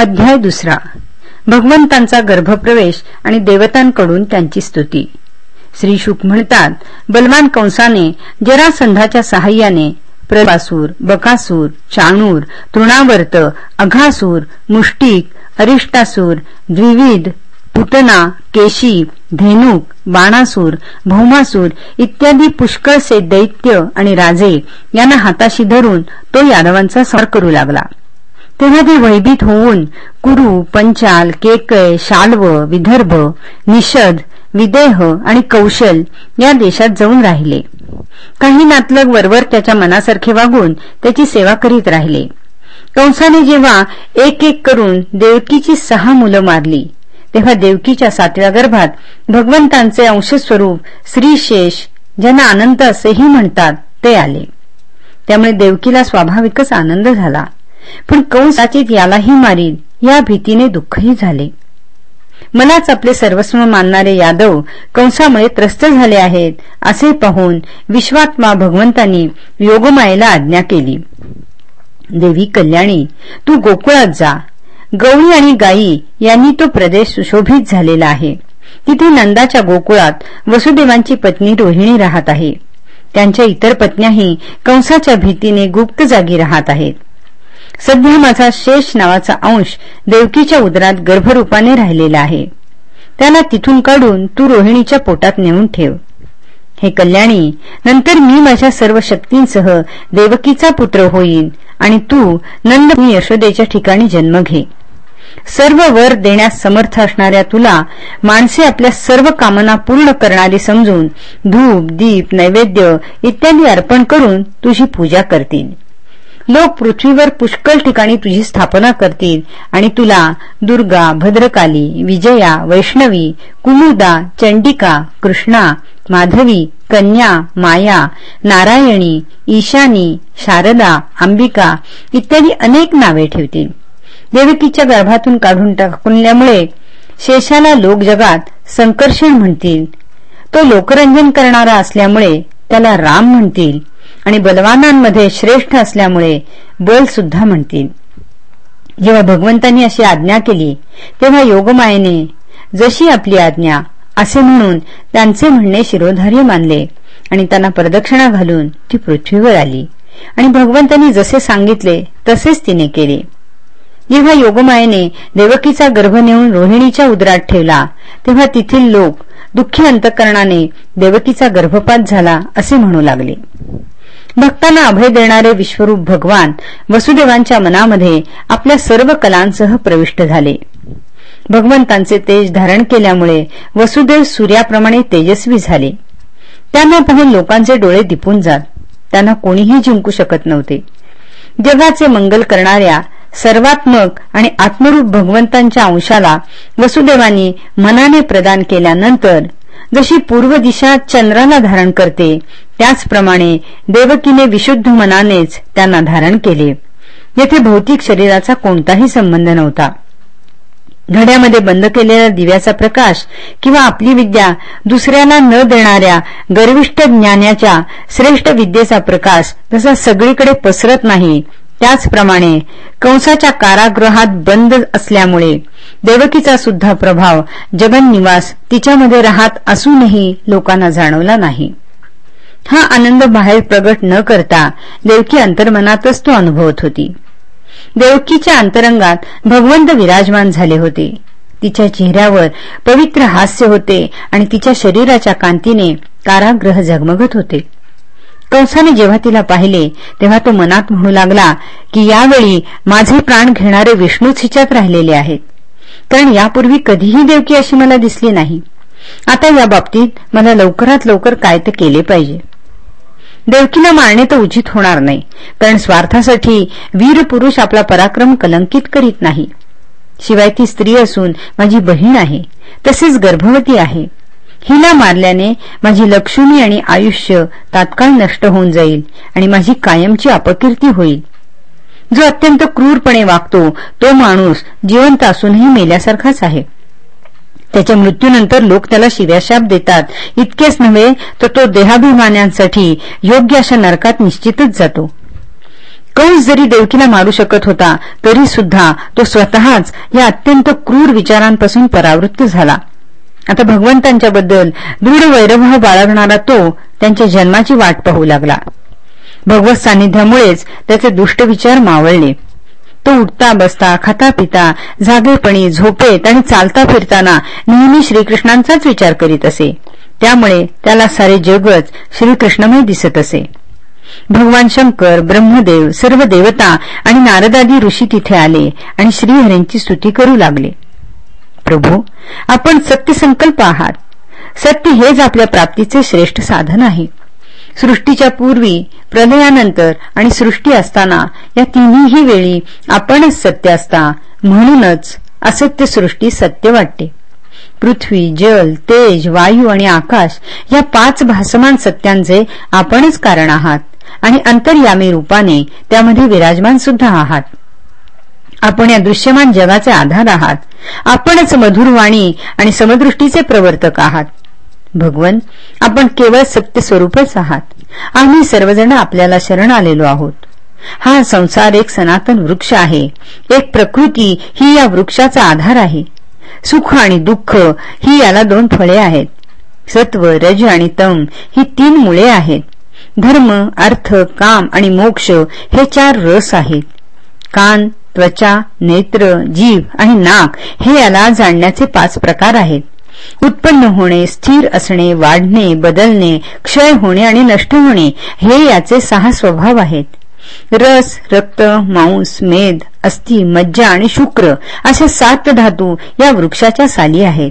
अध्याय दुसरा. भगवंतांचा गर्भप्रवेश आणि देवतांकडून त्यांची स्तुती. श्री शुक म्हणतात बलवान कंसाने जरासंधाच्या सहाय्याने प्रभासूर बकासूर चाणूर तृणावर्त अघासूर मुष्टिक अरिष्टासूर द्विविध पुटना केशी धेनुक बाणासूर भौमासूर इत्यादी पुष्कळसे दैत्य आणि राजे यांना हाताशी धरून तो यादवांचा सर करू लागला. तेव्हा ते वैभीत होऊन कुरु पंचाल केकय शाल्व विदर्भ निषद विदेह आणि कौशल या देशात जाऊन राहिले. काही नातलग वरवर त्याच्या मनासारखे वागून त्याची सेवा करीत राहिले. कंसाने जेव्हा एक एक करून देवकीची सहा मुलं मारली तेव्हा देवकीच्या सातव्या गर्भात भगवंतांचे अंशस्वरूप श्रीशेष ज्यांना आनंद असेही म्हणतात ते आले. त्यामुळे देवकीला स्वाभाविकच आनंद झाला. पण कंसाचित यालाही मारील या भीतीने दुःखही झाले. मलाच आपले सर्वस्व मानणारे यादव कंसामुळे त्रस्त झाले आहेत असे पाहून विश्वात्मा भगवंतांनी योगमायेला आज्ञा केली. देवी कल्याणी तू गोकुळात जा. गवळी आणि गायी यांनी तो प्रदेश सुशोभित झालेला आहे. तिथे नंदाच्या गोकुळात वसुदेवांची पत्नी रोहिणी राहत आहे. त्यांच्या इतर पत्न्याही कंसाच्या भीतीने गुप्त जागी राहत आहेत. सध्या माझा शेष नावाचा अंश देवकीच्या उदरात गर्भरूपाने राहिलेला आहे. त्याला तिथून काढून तू रोहिणीच्या पोटात नेऊन ठेव. हे कल्याणी नंतर मी माझ्या सर्व शक्तींसह देवकीचा पुत्र होईन आणि तू नंद यशोदेच्या ठिकाणी जन्म घे. सर्व वर देण्यास समर्थ असणाऱ्या तुला माणसे आपल्या सर्व कामना पूर्ण करणारी समजून धूप दीप नैवेद्य इत्यादी अर्पण करून तुझी पूजा करतील. लोक पृथ्वीवर पुष्कळ ठिकाणी तुझी स्थापना करतील. आणि तुला दुर्गा भद्रकाली विजया वैष्णवी कुमुदा चंडिका कृष्णा माधवी कन्या माया नारायणी ईशानी शारदा अंबिका इत्यादी अनेक नावे ठेवतील. देवकीच्या गर्भातून काढून टाकल्यामुळे शेषाला लोक जगात संकर्षण म्हणतील. तो लोकरंजन करणारा असल्यामुळे त्याला राम म्हणतील. आणि बलवानांमध्ये श्रेष्ठ असल्यामुळे बल सुद्धा म्हणतील. जेव्हा भगवंतांनी अशी आज्ञा केली तेव्हा योगमायेने जशी आपली आज्ञा असे म्हणून त्यांचे म्हणणे शिरोधार्य मानले आणि त्यांना प्रदक्षिणा घालून ती पृथ्वीवर आली. आणि भगवंतांनी जसे सांगितले तसेच तिने केले. जेव्हा योगमायेने देवकीचा गर्भ नेऊन रोहिणीच्या उदरात ठेवला तेव्हा तेथील लोक दुःखी अंतकरणाने देवकीचा गर्भपात झाला असे म्हणू लागले. भक्तांना अभय देणारे विश्वरूप भगवान वसुदेवांच्या मनामध्ये आपल्या सर्व कलांसह प्रविष्ट झाले. भगवंतांचे तेज धारण केल्यामुळे वसुदेव सूर्याप्रमाणे तेजस्वी झाले. त्यांना पाहून लोकांचे डोळे दिपून जात त्यांना कोणीही जिंकू शकत नव्हते. जगाचे मंगल करणाऱ्या सर्वात्मक आणि आत्मरूप भगवंतांच्या अंशाला वसुदेवांनी मनाने प्रदान केल्यानंतर जशी पूर्व दिशा चंद्राला धारण करते त्याचप्रमाणे देवकीने विशुद्ध मनानेच त्यांना धारण केले. येथे भौतिक शरीराचा कोणताही संबंध नव्हता. घड्यामध्ये बंद केलेल्या दिव्याचा प्रकाश किंवा आपली विद्या दुसऱ्याला न देणाऱ्या गर्विष्ठ ज्ञानाच्या श्रेष्ठ विद्येचा प्रकाश जसा सगळीकडे पसरत नाही त्याचप्रमाणे कंसाच्या कारागृहात बंद असल्यामुळे देवकीचा सुद्धा प्रभाव जगन्निवास तिच्यामध्ये राहत असूनही लोकांना जाणवला नाही. हा आनंद बाहेर प्रगट न करता देवकी अंतर्मनातच तो अनुभवत होती. देवकीच्या अंतरंगात भगवंत विराजमान झाले होते. तिच्या चेहऱ्यावर पवित्र हास्य होते आणि तिच्या शरीराच्या कांतीने कारागृह झगमगत होते. कंसाने जेव्हा तिला पाहिले तेव्हा तो मनात म्हणू लागला की यावेळी माझे प्राण घेणारे विष्णूच हिच्यात राहिलेले आहेत. कारण यापूर्वी कधीही देवकी अशी मला दिसली नाही. आता या बाबतीत मला लवकरात लवकर काय ते केले पाहिजे. देवकीला मारणे तर उचित होणार नाही कारण स्वार्थासाठी वीर पुरुष आपला पराक्रम कलंकित करीत नाही. शिवाय ती स्त्री असून माझी बहीण आहे तसेच गर्भवती आहे. हिला मारल्याने माझी लक्ष्मी आणि आयुष्य तात्काळ नष्ट होऊन जाईल आणि माझी कायमची अपकीर्ती होईल. जो अत्यंत क्रूरपणे वागतो तो माणूस जिवंत असूनही मेल्यासारखाच आहे. त्याच्या मृत्यूनंतर लोक त्याला शिव्याशाप देतात. इतकेच नव्हे तर तो देहाभिमानांसाठी योग्य अशा नरकात निश्चितच जातो. कंस जरी देवकीला मारू शकत होता तरी सुद्धा तो स्वतःच या अत्यंत क्रूर विचारांपासून परावृत्त झाला. आता भगवंतांच्या बद्दल दृढ वैरभाव बाळगणारा तो त्यांच्या जन्माची वाट पाहू लागला. भगवत सानिध्यामुळेच त्याचे दुष्ट विचार मावळले. तो उठता बसता खाता पिता जागेपणी झोपेत आणि चालता फिरताना नेहमी श्रीकृष्णांचाच विचार करीत असे. त्यामुळे त्याला सारे जगच श्रीकृष्णमय दिसत असे. भगवान शंकर ब्रह्मदेव सर्व देवता आणि नारदादी ऋषी तिथे आले आणि श्रीहरींची स्तुती करू लागले. प्रभू आपण सत्यसंकल्प आहात. सत्य हेच आपल्या प्राप्तीचे श्रेष्ठ साधन आहे. सृष्टीच्या पूर्वी प्रलयानंतर आणि सृष्टी असताना या तिन्ही वेळी आपणच सत्य असता म्हणूनच असत्य सृष्टी सत्य वाटते. पृथ्वी जल तेज वायू आणि आकाश या पाच भासमान सत्यांचे आपणच कारण आहात आणि अंतर्यामी रूपाने त्यामध्ये विराजमान सुद्धा आहात. आपण या दृश्यमान जगाचे आधार आहात. आपणच मधुरवाणी आणि समदृष्टीचे प्रवर्तक आहात. भगवन आपण केवळ सत्य स्वरूपच आहात. आम्ही सर्वजण आपल्याला शरण आलेलो आहोत. हा संसार एक सनातन वृक्ष आहे. एक प्रकृती ही या वृक्षाचा आधार आहे. सुख आणि दुःख ही याला दोन फळे आहेत. सत्व रज आणि तम ही तीन मुळे आहेत. धर्म अर्थ काम आणि मोक्ष हे चार रस आहेत. कान त्वचा नेत्र जीव आणि नाक हे याला जाणण्याचे पाच प्रकार आहेत. उत्पन्न होणे स्थिर असणे वाढणे बदलणे क्षय होणे आणि नष्ट होणे हे याचे सहा स्वभाव आहेत. रस रक्त मांस मेद अस्थि मज्जा आणि शुक्र असे सात धातू या वृक्षाच्या साली आहेत.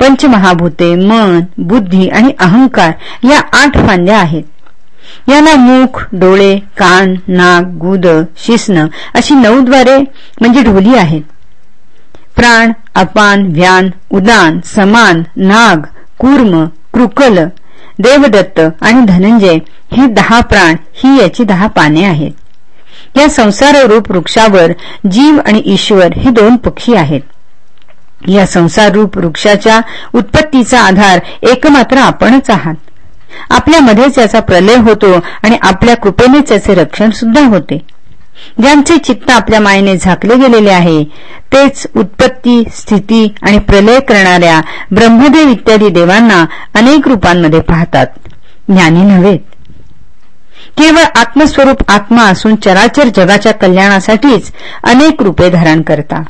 पंचमहाभूते मन बुद्धी आणि अहंकार या आठ फांद्या आहेत. याला मुख डोळे कान नाक गुद शिसन अशी नऊ द्वारे म्हणजे ढोली आहेत. प्राण अपान व्यान उदान समान नाग कूर्म कृकल देवदत्त आणि धनंजय हे दहा प्राण ही याची दहा पाने आहेत. या संसाररूप वृक्षावर जीव आणि ईश्वर हे दोन पक्षी आहेत. या संसाररूप वृक्षाच्या उत्पत्तीचा आधार एकमात्र आपणच आहात. आपल्यामध्येच याचा प्रलय होतो आणि आपल्या कृपेनेच याचे रक्षण सुद्धा होते. ज्यांचे चित्त आपल्या मायेने झाकले गेलेले आहे तेच उत्पत्ती स्थिती आणि प्रलय करणाऱ्या ब्रह्मदेव इत्यादी देवांना अनेक रूपांमध्ये पाहतात. ज्ञानी नव्हेत. केवळ आत्मस्वरूप आत्मा असून चराचर जगाच्या कल्याणासाठीच अनेक रूपे धारण करतात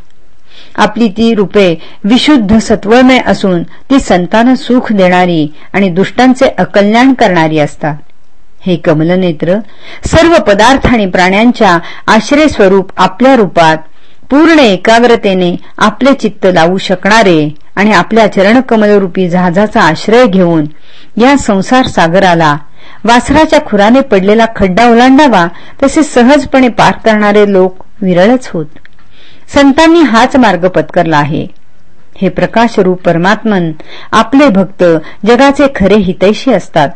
आपली ती रूपे विशुद्ध सत्वमय असून ती संतान सुख देणारी आणि दुष्टांचे अकल्याण करणारी असतात. हे कमलनेत्र सर्व पदार्थ आणि प्राण्यांच्या आश्रय स्वरूप आपल्या रूपात पूर्ण एकाग्रतेने आपले चित्त लावू शकणारे आणि आपल्या चरणकमलरूपी जहाजाचा आश्रय घेऊन या संसार सागराला वासराच्या खुराने पडलेला खड्डा ओलांडावा तसे सहजपणे पार करणारे लोक विरळच होत. संतांनी हाच मार्ग पत्करला आहे. हे प्रकाशरूप परमात्मन आपले भक्त जगाचे खरे हितैषी असतात.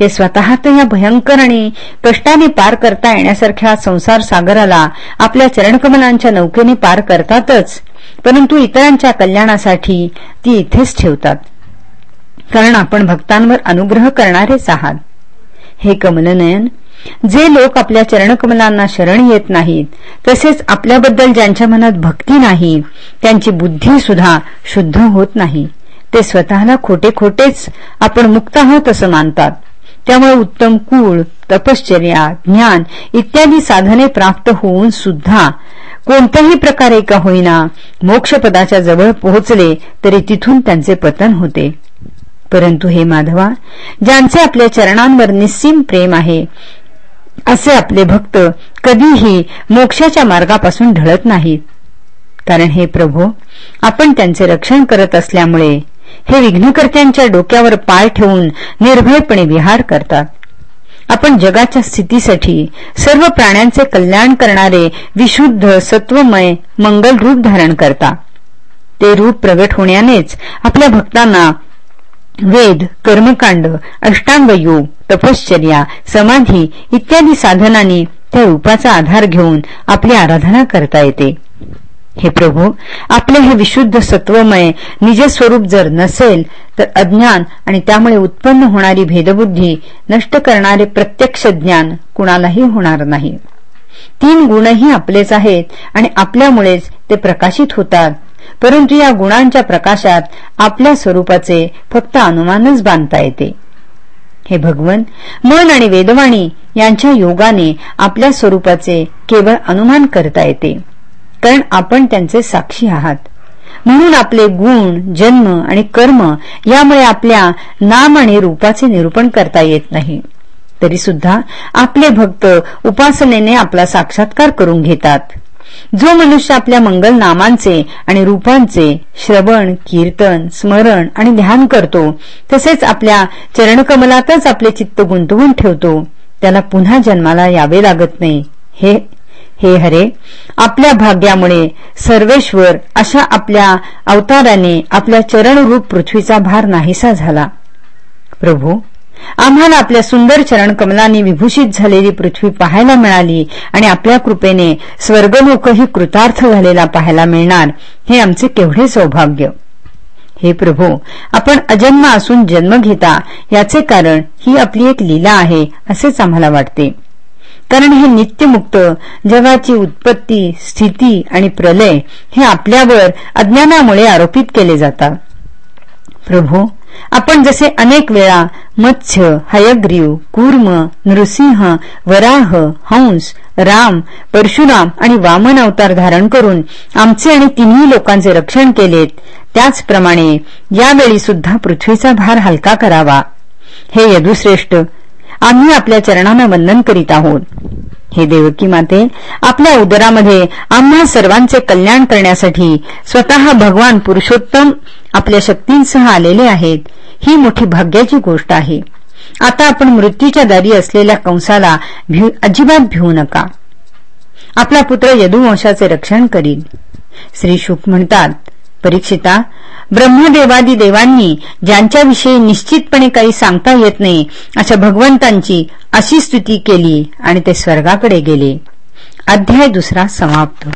ते स्वतः या भयंकर आणि कष्टाने पार करता येण्यासारख्या संसार सागराला आपल्या चरणकमलांच्या नौकेने पार करतातच परंतु इतरांच्या कल्याणासाठी ती इथेच ठेवतात. कारण आपण भक्तांवर अनुग्रह करणारेच आहात. हे कमलनयन जे लोक आपल्या चरणकमलांना शरण येत नाहीत तसेच आपल्याबद्दल ज्यांच्या मनात भक्ती नाही त्यांची बुद्धी सुद्धा शुद्ध होत नाही. ते स्वतःला खोटे खोटेच आपण मुक्त आहोत असं मानतात. त्यामुळे उत्तम कुळ तपश्चर्या ज्ञान इत्यादी साधने प्राप्त होऊन सुद्धा कोणत्याही प्रकारे का होईना मोक्षपदाच्या जवळ पोहोचले तरी तिथून त्यांचे पतन होते. परंतु हे माधवा ज्यांचे आपल्या चरणांवर निस्सीम प्रेम आहे असे आपले भक्त कधीही मोक्षाच्या मार्गापासून ढळत नाहीत. कारण हे प्रभो आपण त्यांचे रक्षण करत असल्यामुळे हे विघ्नकर्त्यांच्या डोक्यावर पाय ठेवून निर्भयपणे विहार करतात. आपण जगाच्या स्थितीसाठी सर्व प्राण्यांचे कल्याण करणारे विशुद्ध सत्वमय मंगल रूप धारण करता. ते रूप प्रगट होण्यानेच आपल्या भक्तांना वेद कर्मकांड अष्टांग योग तपश्चर्या समाधी इत्यादी साधनांनी त्या रूपाचा आधार घेऊन आपली आराधना करता येते. हे प्रभू आपले हे विशुद्ध सत्वमय निजस्वरूप जर नसेल तर अज्ञान आणि त्यामुळे उत्पन्न होणारी भेदबुद्धी नष्ट करणारे प्रत्यक्ष ज्ञान कुणालाही होणार नाही. तीन गुणही आपलेच आहेत आणि आपल्यामुळेच ते प्रकाशित होतात परंतु या गुणांच्या प्रकाशात आपल्या स्वरूपाचे फक्त अनुमानच बांधता येते. हे भगवन मन आणि वेदवाणी यांच्या योगाने आपल्या स्वरूपाचे केवळ अनुमान करता येते. कारण आपण त्यांचे साक्षी आहात. म्हणून आपले गुण जन्म आणि कर्म यामुळे आपल्या नाम आणि रूपाचे निरूपण करता येत नाही. तरी सुद्धा आपले भक्त उपासनेने आपला साक्षात्कार करून घेतात. जो मनुष्य आपल्या मंगल नामांचे आणि रूपांचे श्रवण कीर्तन स्मरण आणि ध्यान करतो तसेच आपल्या चरणकमलातच आपले चित्त गुंतवून ठेवतो. त्याला पुन्हा जन्माला यावे लागत नाही. हे हे हरे आपल्या भाग्यामुळे सर्वेश्वर अशा आपल्या अवताराने आपल्या चरणरूप पृथ्वीचा भार नाहीसा झाला. प्रभू आम्हाला आपल्या सुंदर चरण कमलांनी विभूषित झालेली पृथ्वी पाहायला मिळाली आणि आपल्या कृपेने स्वर्गलोकही कृतार्थ झालेला पाहायला मिळणार हे आमचे केवढे सौभाग्य. हे प्रभू आपण अजन्म असून जन्म घेता याचे कारण ही आपली एक लीला आहे असेच आम्हाला वाटते. कारण हे नित्यमुक्त जगाची उत्पत्ती स्थिती आणि प्रलय हे आपल्यावर अज्ञानामुळे आरोपित केले जातात. प्रभू आपण जसे अनेक वेळा मत्स्य हयग्रीव कूर्म नृसिंह वराह हंस राम परशुराम आणि वामन अवतार धारण करून आमचे आणि तिन्ही लोकांचे रक्षण केलेत त्याचप्रमाणे यावेळी सुद्धा पृथ्वीचा भार हलका करावा. हे यदुश्रेष्ठ आम्ही आपल्या चरणांना वंदन करीत आहोत. हे देवकी माते आपल्या उदरामध्ये आम्हा सर्वांचे कल्याण करण्यासाठी स्वतः भगवान पुरुषोत्तम आपल्या शक्तींसह आलेले आहेत. ही मोठी भाग्याची गोष्ट आहे. आता आपण मृत्यूच्या दारी असलेल्या कंसाला अजिबात भिवू नका. आपला पुत्र यदुवंशाचे रक्षण करील श्री शुक म्हणतात परीक्षिता ब्रह्मदेवादी देवांनी ज्यांच्याविषयी निश्चितपणे काही सांगता येत नाही अशा भगवंतांची अशी स्तुती केली आणि ते स्वर्गाकडे गेले. अध्याय दुसरा समाप्त.